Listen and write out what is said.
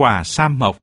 quả Sa Mộc.